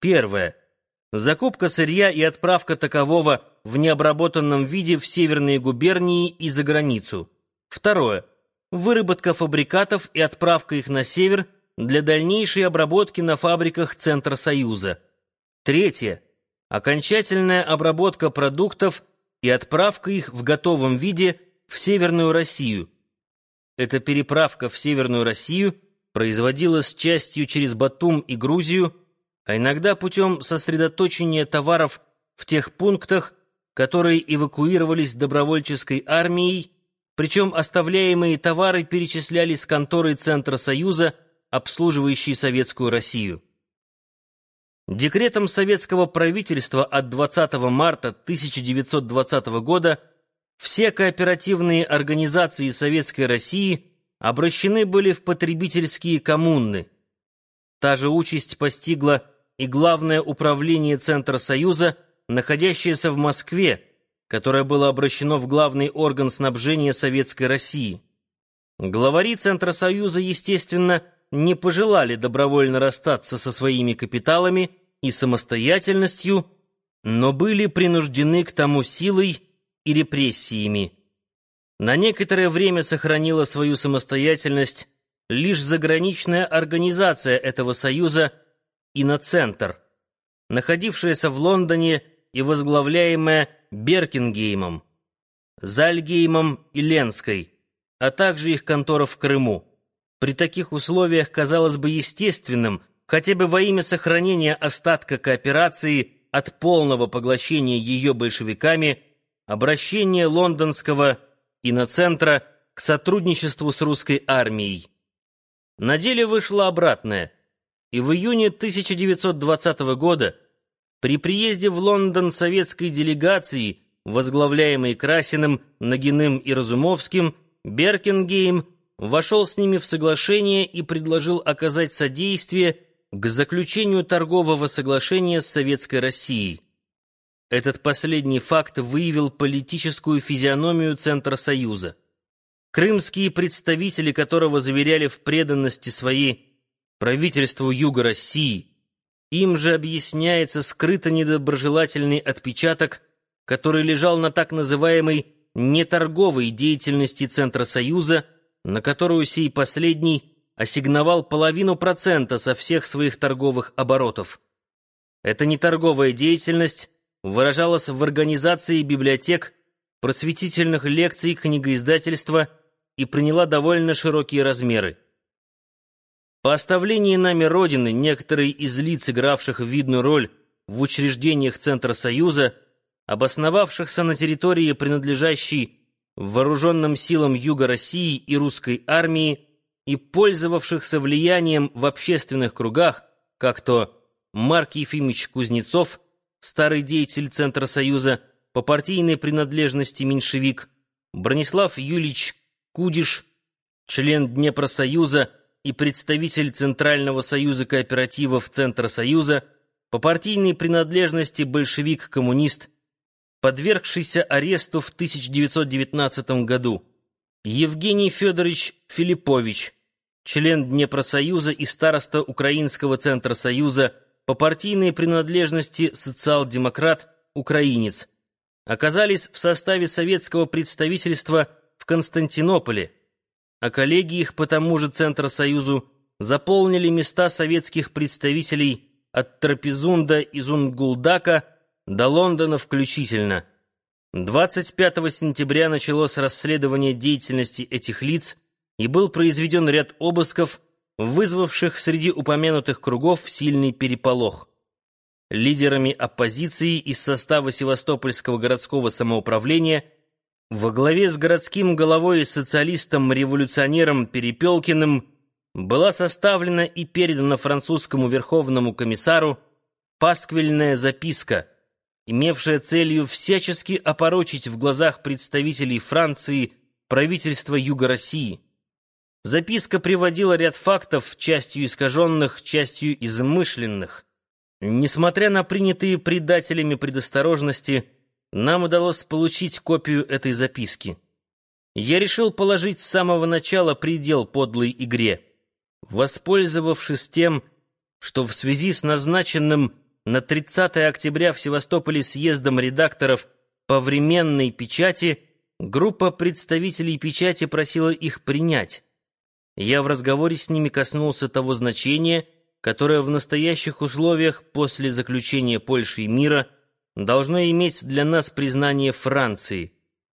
Первое. Закупка сырья и отправка такового в необработанном виде в северные губернии и за границу. Второе. Выработка фабрикатов и отправка их на север для дальнейшей обработки на фабриках Центра Союза. Третье. Окончательная обработка продуктов и отправка их в готовом виде в Северную Россию. Эта переправка в Северную Россию производилась частью через Батум и Грузию, а иногда путем сосредоточения товаров в тех пунктах, которые эвакуировались добровольческой армией, причем оставляемые товары перечислялись с конторой Центра Союза, обслуживающей Советскую Россию. Декретом советского правительства от 20 марта 1920 года все кооперативные организации Советской России обращены были в потребительские коммуны. Та же участь постигла и Главное управление Центра Союза, находящееся в Москве, которое было обращено в главный орган снабжения Советской России. Главари Центра Союза, естественно, не пожелали добровольно расстаться со своими капиталами и самостоятельностью, но были принуждены к тому силой и репрессиями. На некоторое время сохранила свою самостоятельность лишь заграничная организация этого союза «Иноцентр», находившаяся в Лондоне и возглавляемая Беркингеймом, Зальгеймом и Ленской, а также их контора в Крыму. При таких условиях казалось бы естественным, хотя бы во имя сохранения остатка кооперации от полного поглощения ее большевиками, обращение лондонского иноцентра к сотрудничеству с русской армией. На деле вышло обратное, и в июне 1920 года при приезде в Лондон советской делегации, возглавляемой Красиным, Нагиным и Разумовским, Беркингейм вошел с ними в соглашение и предложил оказать содействие к заключению торгового соглашения с Советской Россией. Этот последний факт выявил политическую физиономию Центра Союза. Крымские представители, которого заверяли в преданности своей правительству Юга России, им же объясняется скрыто недоброжелательный отпечаток, который лежал на так называемой неторговой деятельности Центра Союза, на которую сей последний ассигновал половину процента со всех своих торговых оборотов. Эта неторговая деятельность выражалась в организации библиотек, просветительных лекций, книгоиздательства и приняла довольно широкие размеры. По оставлении нами Родины некоторые из лиц, игравших видную роль в учреждениях Центра Союза, обосновавшихся на территории, принадлежащей вооруженным силам Юга России и русской армии, и пользовавшихся влиянием в общественных кругах, как то Марк Ефимович Кузнецов, старый деятель Центра Союза, по партийной принадлежности меньшевик, Бронислав Юлич Кудиш, член Днепросоюза и представитель Центрального союза кооперативов Центра Союза, по партийной принадлежности большевик-коммунист, подвергшийся аресту в 1919 году, Евгений Федорович Филиппович, член Днепросоюза и староста Украинского центра Союза по партийной принадлежности социал-демократ, украинец, оказались в составе советского представительства в Константинополе, а коллеги их по тому же Центра Союзу заполнили места советских представителей от Трапезунда и Зунгулдака до Лондона включительно. 25 сентября началось расследование деятельности этих лиц – и был произведен ряд обысков, вызвавших среди упомянутых кругов сильный переполох. Лидерами оппозиции из состава Севастопольского городского самоуправления во главе с городским головой и социалистом-революционером Перепелкиным была составлена и передана французскому верховному комиссару пасквильная записка, имевшая целью всячески опорочить в глазах представителей Франции правительство Юга России. Записка приводила ряд фактов, частью искаженных, частью измышленных. Несмотря на принятые предателями предосторожности, нам удалось получить копию этой записки. Я решил положить с самого начала предел подлой игре, воспользовавшись тем, что в связи с назначенным на 30 октября в Севастополе съездом редакторов по временной печати группа представителей печати просила их принять. Я в разговоре с ними коснулся того значения, которое в настоящих условиях после заключения Польши и мира должно иметь для нас признание Франции –